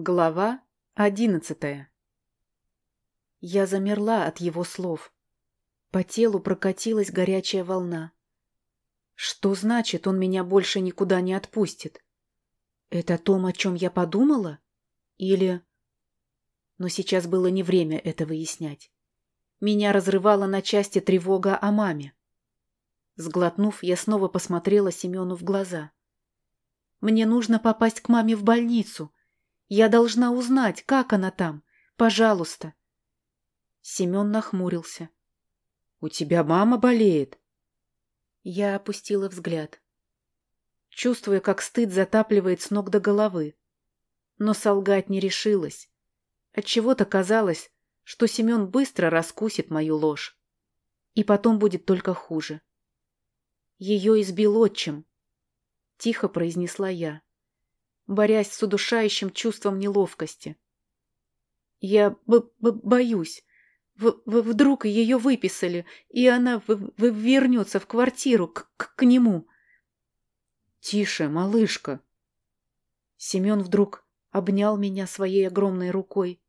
Глава одиннадцатая Я замерла от его слов. По телу прокатилась горячая волна. Что значит, он меня больше никуда не отпустит? Это о том, о чем я подумала? Или... Но сейчас было не время это выяснять. Меня разрывала на части тревога о маме. Сглотнув, я снова посмотрела Семену в глаза. «Мне нужно попасть к маме в больницу. Я должна узнать, как она там. Пожалуйста». Семен нахмурился. «У тебя мама болеет?» Я опустила взгляд, чувствуя, как стыд затапливает с ног до головы. Но солгать не решилась. Отчего-то казалось, что Семен быстро раскусит мою ложь. И потом будет только хуже. Ее избил отчим. Тихо произнесла я, борясь с удушающим чувством неловкости. Я б -б боюсь. В -в Вдруг ее выписали, и она вернется в квартиру к, к, к нему. Тише, малышка. Семен вдруг обнял меня своей огромной рукой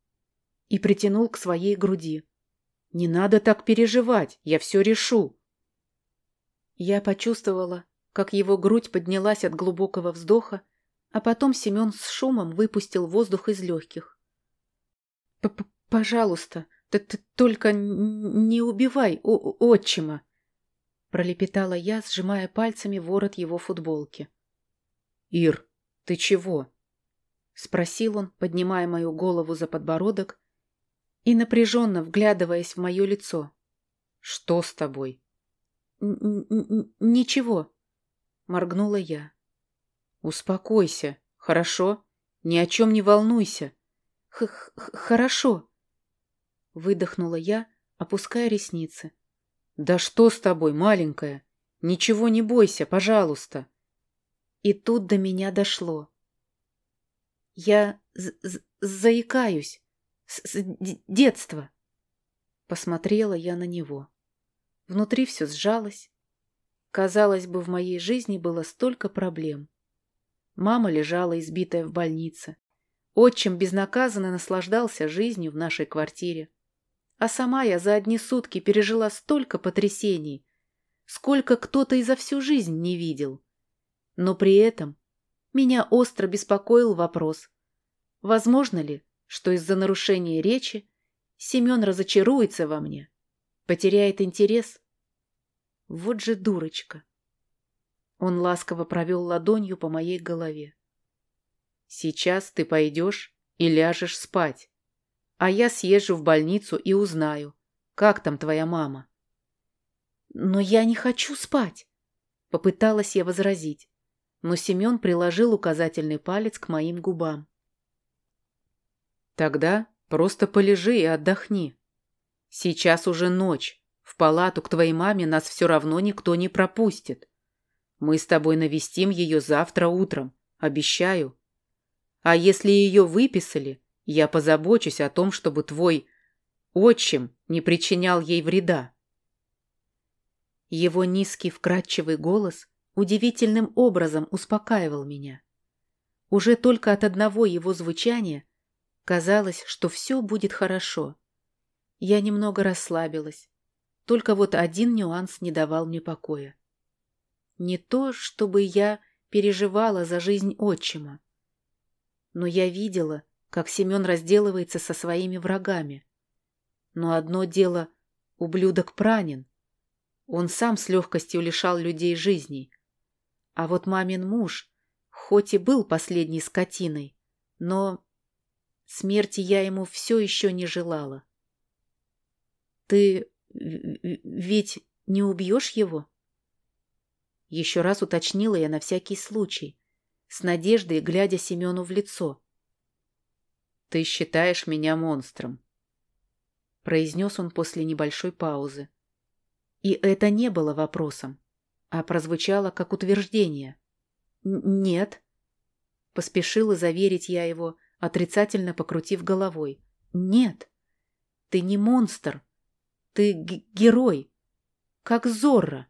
и притянул к своей груди. Не надо так переживать, я все решу. Я почувствовала, как его грудь поднялась от глубокого вздоха, а потом Семен с шумом выпустил воздух из легких. «Пожалуйста, ты, ты только не убивай о отчима!» Пролепетала я, сжимая пальцами ворот его футболки. «Ир, ты чего?» Спросил он, поднимая мою голову за подбородок и напряженно вглядываясь в мое лицо. «Что с тобой?» «Ничего», — моргнула я. «Успокойся, хорошо? Ни о чем не волнуйся». Х -х «Хорошо», — выдохнула я, опуская ресницы. «Да что с тобой, маленькая? Ничего не бойся, пожалуйста». И тут до меня дошло. Я заикаюсь. С, с детства. Посмотрела я на него. Внутри все сжалось. Казалось бы, в моей жизни было столько проблем. Мама лежала избитая в больнице. Отчим безнаказанно наслаждался жизнью в нашей квартире. А сама я за одни сутки пережила столько потрясений, сколько кто-то и за всю жизнь не видел. Но при этом меня остро беспокоил вопрос, возможно ли, что из-за нарушения речи Семен разочаруется во мне Потеряет интерес? Вот же дурочка. Он ласково провел ладонью по моей голове. Сейчас ты пойдешь и ляжешь спать. А я съезжу в больницу и узнаю, как там твоя мама. Но я не хочу спать. Попыталась я возразить, но Семен приложил указательный палец к моим губам. Тогда просто полежи и отдохни. Сейчас уже ночь. В палату к твоей маме нас все равно никто не пропустит. Мы с тобой навестим ее завтра утром. Обещаю. А если ее выписали, я позабочусь о том, чтобы твой отчим не причинял ей вреда. Его низкий вкрадчивый голос удивительным образом успокаивал меня. Уже только от одного его звучания казалось, что все будет хорошо. Я немного расслабилась. Только вот один нюанс не давал мне покоя. Не то, чтобы я переживала за жизнь отчима. Но я видела, как Семен разделывается со своими врагами. Но одно дело — ублюдок Пранин. Он сам с легкостью лишал людей жизней. А вот мамин муж, хоть и был последней скотиной, но смерти я ему все еще не желала. Ты ведь не убьешь его? Еще раз уточнила я на всякий случай, с надеждой глядя Семену в лицо. «Ты считаешь меня монстром», — произнес он после небольшой паузы. И это не было вопросом, а прозвучало как утверждение. «Нет», — поспешила заверить я его, отрицательно покрутив головой. «Нет, ты не монстр, ты герой, как Зорро.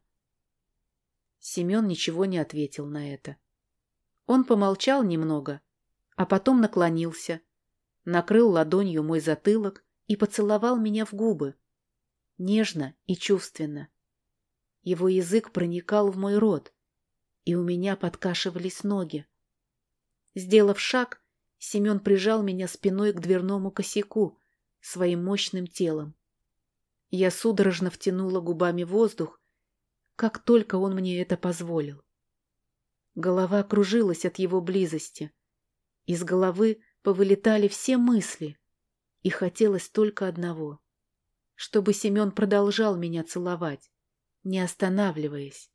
Семен ничего не ответил на это. Он помолчал немного, а потом наклонился накрыл ладонью мой затылок и поцеловал меня в губы. Нежно и чувственно. Его язык проникал в мой рот, и у меня подкашивались ноги. Сделав шаг, Семен прижал меня спиной к дверному косяку своим мощным телом. Я судорожно втянула губами воздух, как только он мне это позволил. Голова кружилась от его близости. Из головы повылетали все мысли, и хотелось только одного — чтобы Семен продолжал меня целовать, не останавливаясь.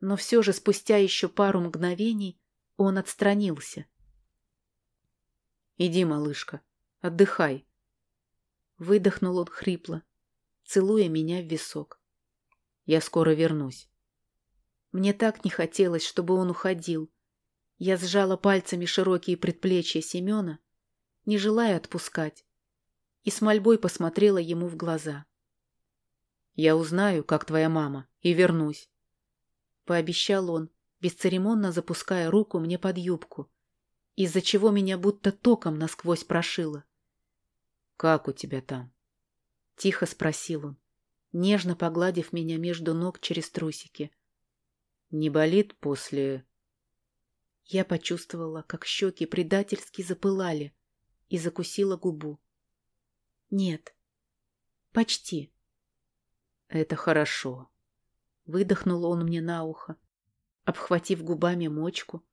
Но все же спустя еще пару мгновений он отстранился. «Иди, малышка, отдыхай», — выдохнул он хрипло, целуя меня в висок. «Я скоро вернусь». Мне так не хотелось, чтобы он уходил. Я сжала пальцами широкие предплечья Семена, не желая отпускать, и с мольбой посмотрела ему в глаза. «Я узнаю, как твоя мама, и вернусь», — пообещал он, бесцеремонно запуская руку мне под юбку, из-за чего меня будто током насквозь прошило. «Как у тебя там?» — тихо спросил он, нежно погладив меня между ног через трусики. «Не болит после...» Я почувствовала, как щеки предательски запылали, и закусила губу. «Нет. Почти». «Это хорошо», — выдохнул он мне на ухо, обхватив губами мочку,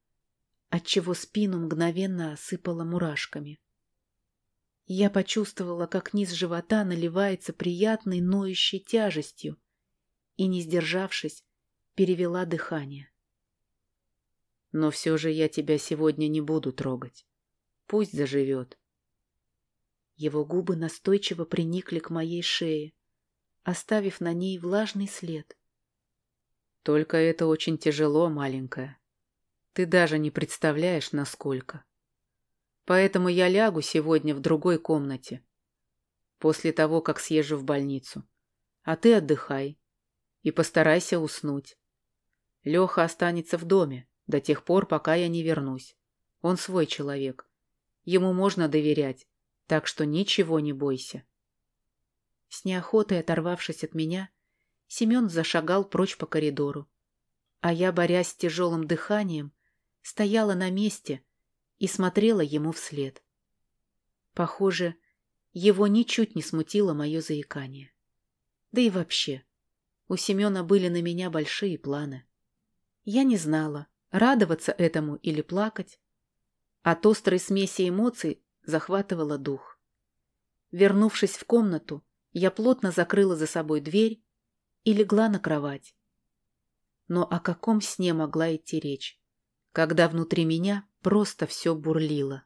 отчего спину мгновенно осыпало мурашками. Я почувствовала, как низ живота наливается приятной ноющей тяжестью и, не сдержавшись, перевела дыхание. Но все же я тебя сегодня не буду трогать. Пусть заживет. Его губы настойчиво приникли к моей шее, оставив на ней влажный след. Только это очень тяжело, маленькая. Ты даже не представляешь, насколько. Поэтому я лягу сегодня в другой комнате. После того, как съезжу в больницу. А ты отдыхай. И постарайся уснуть. Леха останется в доме до тех пор, пока я не вернусь. Он свой человек. Ему можно доверять, так что ничего не бойся. С неохотой оторвавшись от меня, Семен зашагал прочь по коридору. А я, борясь с тяжелым дыханием, стояла на месте и смотрела ему вслед. Похоже, его ничуть не смутило мое заикание. Да и вообще, у Семена были на меня большие планы. Я не знала, радоваться этому или плакать. От острой смеси эмоций захватывала дух. Вернувшись в комнату, я плотно закрыла за собой дверь и легла на кровать. Но о каком сне могла идти речь, когда внутри меня просто все бурлило?